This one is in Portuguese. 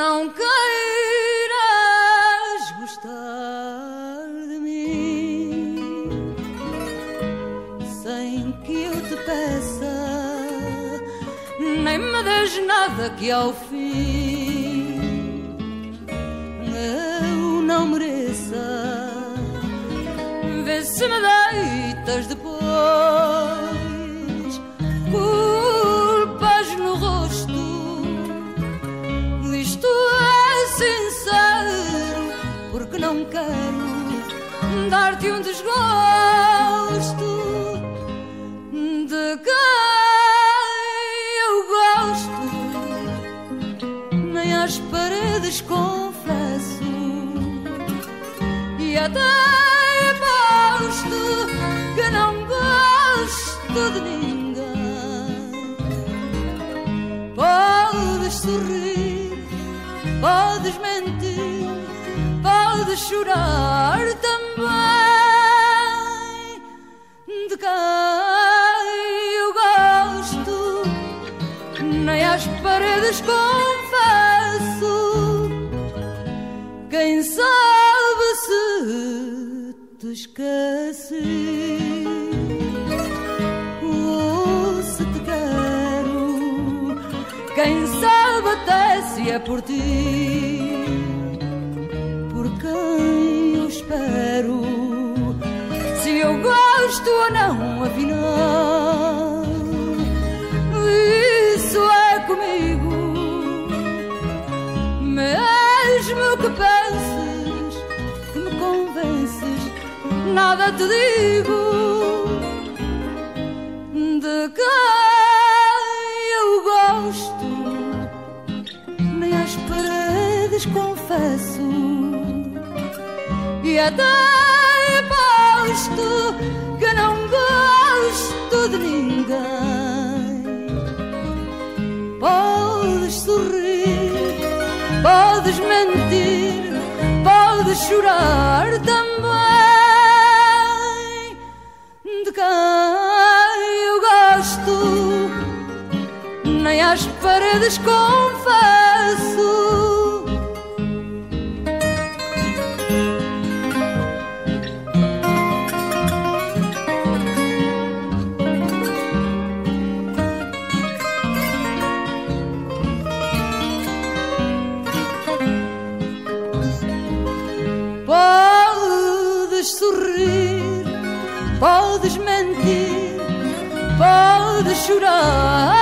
não queiras gostar de mim sem que eu te peça, nem me des nada que ao fim eu não mereça. Vê se me deitas depois porque não quero dar-te um desgosto de quem eu gosto. Nem às paredes confesso e até aposto que não gosto de ninguém. Podes sorrir, podes mentir, podes chorar também. De quem eu gosto, nem às paredes confesso. Quem sabe se te esqueci ou se te quero. Quem sabe até se é por ti, quem eu espero. Se eu gosto ou não, afinal, isso é comigo. Mesmo que penses que me convences, nada te digo de quem eu gosto, nem às paredes confesso, e até aposto que não gosto de ninguém. Podes sorrir, podes mentir, podes chorar também. De quem eu gosto, nem às paredes confesso. Sorrir, podes mentir, podes chorar